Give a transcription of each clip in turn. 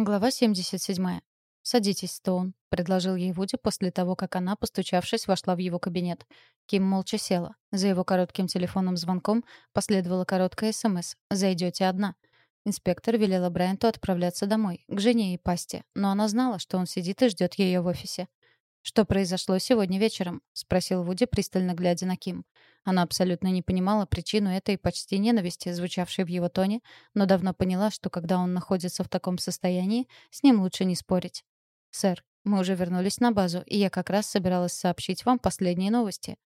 Глава 77. «Садитесь, Стоун», — предложил ей Вуди после того, как она, постучавшись, вошла в его кабинет. Ким молча села. За его коротким телефонным звонком последовала короткая СМС «Зайдете одна». Инспектор велела Брайанту отправляться домой, к жене и пасте, но она знала, что он сидит и ждет ее в офисе. «Что произошло сегодня вечером?» — спросил Вуди, пристально глядя на Ким. Она абсолютно не понимала причину этой почти ненависти, звучавшей в его тоне, но давно поняла, что когда он находится в таком состоянии, с ним лучше не спорить. «Сэр, мы уже вернулись на базу, и я как раз собиралась сообщить вам последние новости».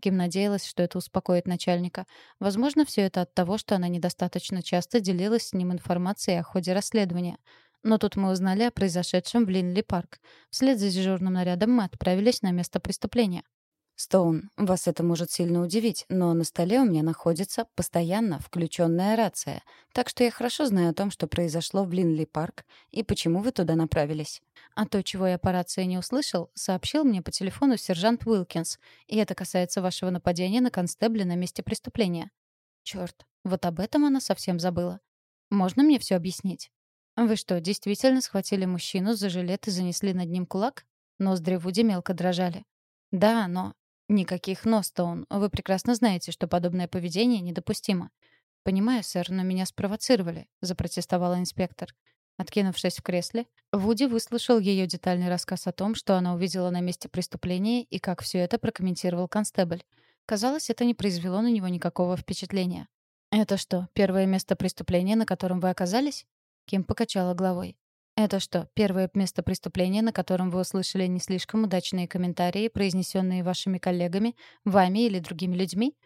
Ким надеялась, что это успокоит начальника. Возможно, все это от того, что она недостаточно часто делилась с ним информацией о ходе расследования. Но тут мы узнали о произошедшем в Линли-парк. Вслед за дежурным нарядом мы отправились на место преступления. «Стоун, вас это может сильно удивить, но на столе у меня находится постоянно включенная рация, так что я хорошо знаю о том, что произошло в Линли-парк и почему вы туда направились. А то, чего я по рации не услышал, сообщил мне по телефону сержант Уилкинс, и это касается вашего нападения на констебля на месте преступления». Черт, вот об этом она совсем забыла. Можно мне все объяснить? «Вы что, действительно схватили мужчину за жилет и занесли над ним кулак?» Ноздри Вуди мелко дрожали. «Да, но...» «Никаких «но», Стоун. Вы прекрасно знаете, что подобное поведение недопустимо». «Понимаю, сэр, но меня спровоцировали», — запротестовала инспектор. Откинувшись в кресле, Вуди выслушал ее детальный рассказ о том, что она увидела на месте преступления и как все это прокомментировал констебль. Казалось, это не произвело на него никакого впечатления. «Это что, первое место преступления, на котором вы оказались?» Ким покачала головой. «Это что, первое место преступления, на котором вы услышали не слишком удачные комментарии, произнесенные вашими коллегами, вами или другими людьми?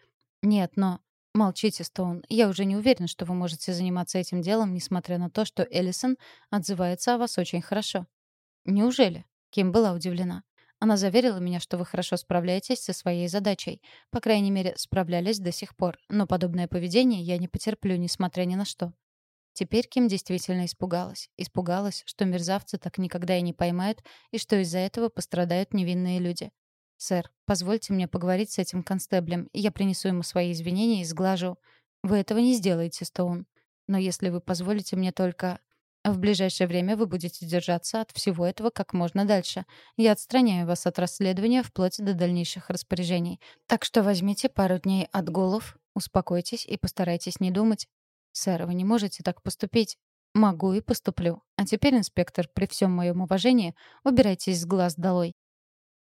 Нет, но...» «Молчите, Стоун. Я уже не уверен, что вы можете заниматься этим делом, несмотря на то, что Эллисон отзывается о вас очень хорошо». «Неужели?» Ким была удивлена. Она заверила меня, что вы хорошо справляетесь со своей задачей. По крайней мере, справлялись до сих пор. Но подобное поведение я не потерплю, несмотря ни на что. Теперь Ким действительно испугалась. Испугалась, что мерзавцы так никогда и не поймают, и что из-за этого пострадают невинные люди. «Сэр, позвольте мне поговорить с этим констеблем, я принесу ему свои извинения и сглажу. Вы этого не сделаете, Стоун. Но если вы позволите мне только... В ближайшее время вы будете держаться от всего этого как можно дальше. Я отстраняю вас от расследования вплоть до дальнейших распоряжений. Так что возьмите пару дней отгулов, успокойтесь и постарайтесь не думать, «Сэр, вы не можете так поступить». «Могу и поступлю. А теперь, инспектор, при всем моем уважении, убирайтесь с глаз долой.